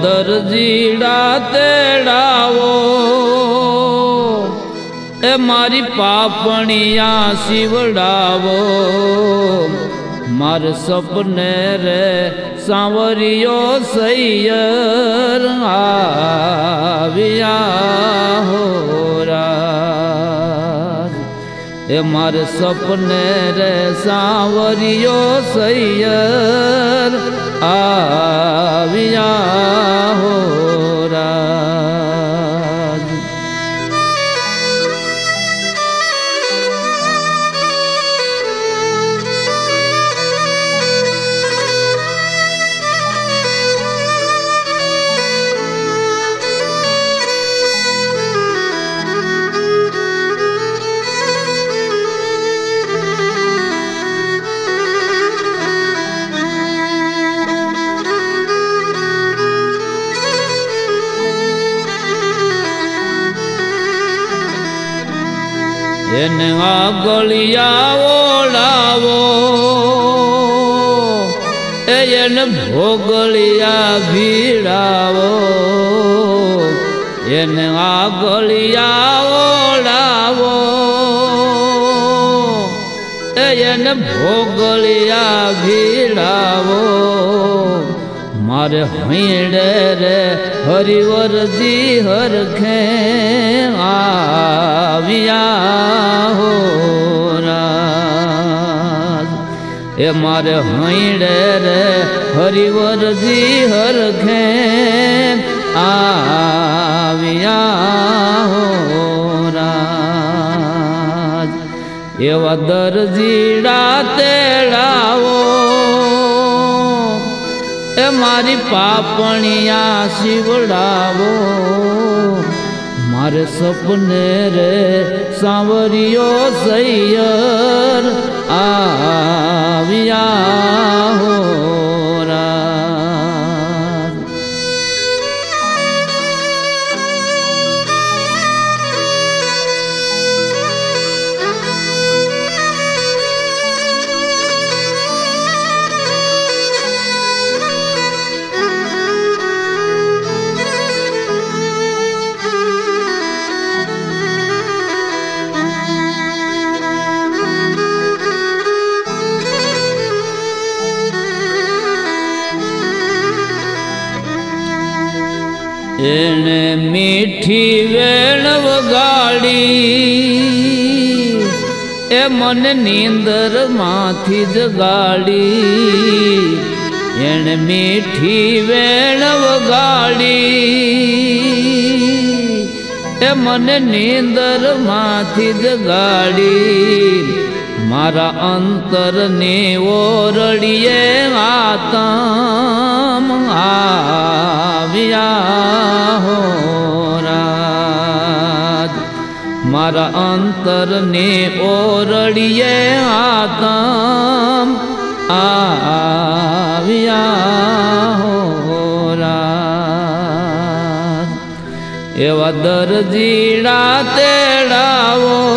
દરજીડા તેડાવો. એ મારી પાપણિયા શિવડાવો. માર સપને રે સાંવરિયો સૈયર આવ્યા હોરા એ માર સપને રે સાંવરિયો સૈયર આવ્યા હોરા એને આગળિયા ઓળાવો એ એને ભોગળિયા ભીડાવો. એને આગળિયા ઓળાવો એ એને ભોગળિયા ભીડાવો મારે હૈડે રે, હરિવરજી હરખે આવ્યા હો એ મારે હૈડે રે, હરિવરજી હરખે આવ્યા હો એવા દરજીડા તેડાવો એ મારી પાપણિયા શિવડાવો. મારે સપને રે સાંવરિયો સૈયર એને મીઠી વેણ વગાડી. એ મને નીંદરમાંથી જગાડી એને મીઠી વેણ વગાડી. એ મને નીંદરમાંથી જગાડી મારા અંતરને ઓરડીએ આતમ આવ્યા હો રાજ. મારા અંતરને ઓરડીએ આતમ આવ્યા હો રાજ. એવા દરજીડા તેડાવો.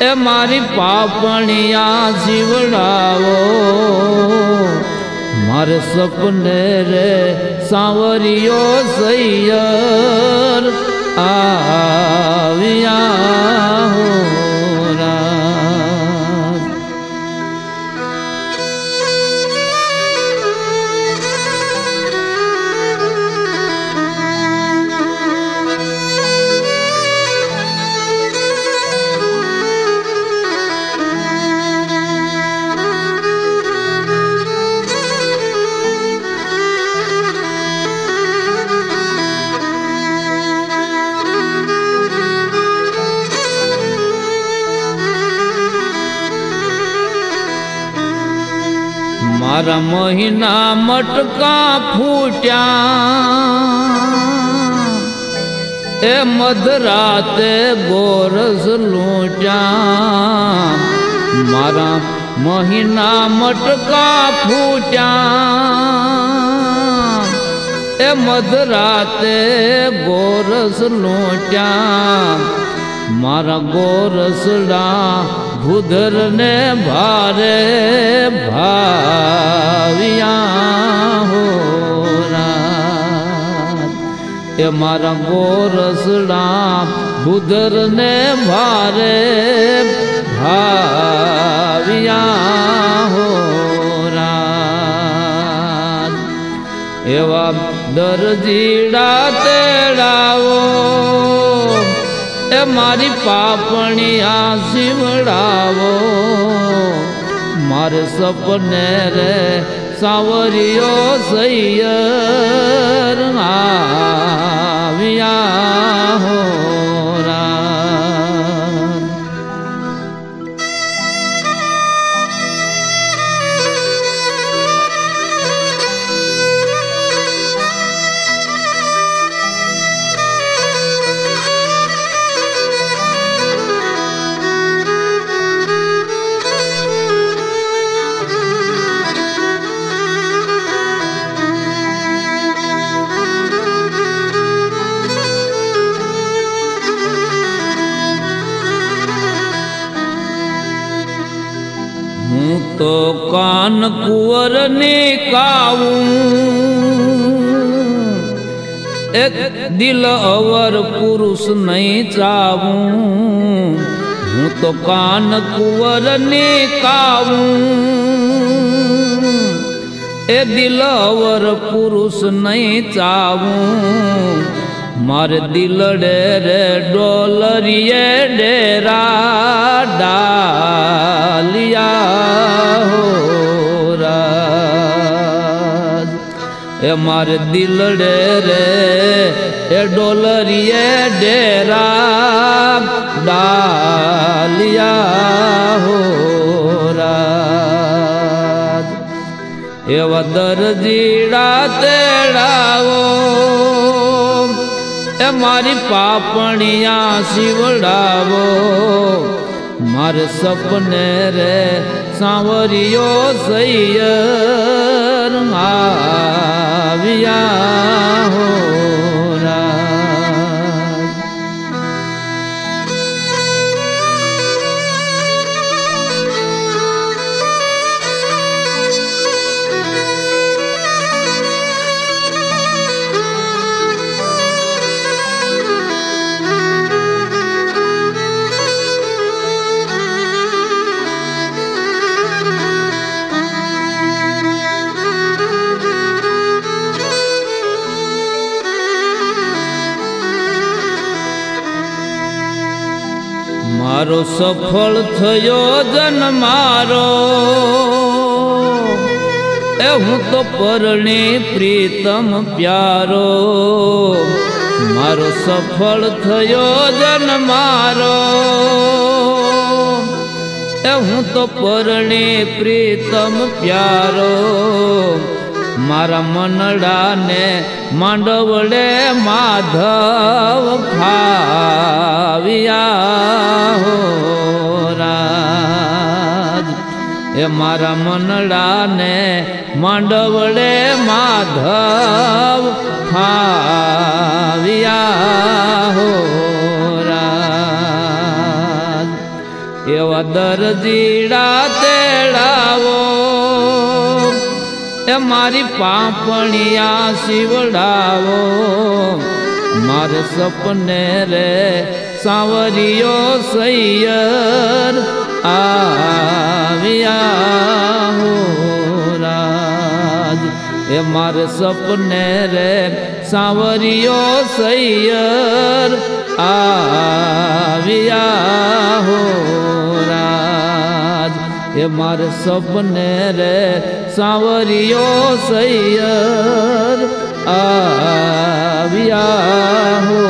એ મારી પાપણિયા શિવડાવો મારે સપને રે સાવરિયો સૈયર. આવ્યા હો મારા મહિના મટકા ફૂટ્યા. એ મધરાતે ગોરસ લૂટ્યા. મારા મહિના મટકા ફૂટ્યા. એ મધરાતે ગોરસ લૂટ્યા. મારા ગોરસડા ભૂધરને ભારે ભાવિયા હો એ મારા બોરસડા ભૂધરને ભારે ભાવિયા હો એવા દરજીડા તે મારી પાપણી આ શિવડાવો મારે સપને રે સાવરિયો સૈયર આવ્યા તો કાન કુંવર ને કાવું. એક દિલ અવર પુરુષ નહીં ચાવું. હું તો કાન કુંવર ને કાવું. એ દિલ અવર પુરુષ નહીં ચાવું. મારે દિલડે રે ડોલરીએ ડેરા ડાલિયા. એ મારે દિલડે રે, એ ડોલરીએ ડેરા, ડાલિયા હો રાજ. એવા દરજીડા તેડાવો, એ મારી પાપણિયા શિવડાવો. મારે સપને રે સાવરિયો સૈયર આવ્યા હો. સફળ થયો જન મારો. એ હું તો પરણી પ્રીતમ પ્યારો. મારો સફળ થયો જન મારો. એ હું તો પરણી પ્રીતમ પ્યારો. મારા મનડાને માંડવડે માધવ ફાવ્યા હો એ મારા મનડાને માંડવડે માધવ ફાવ્યા હો એવા દરજીડા એ મારી પાપણિયા શિવડાવો. મારે સપને રે સાવરિયો સૈયર આવ્યા હો રાજ. એ મારે સપને રે સાવરિયો સૈયર આવ્યા એ મારે સપને રે સાવરિયો સૈયર આવ્યા હો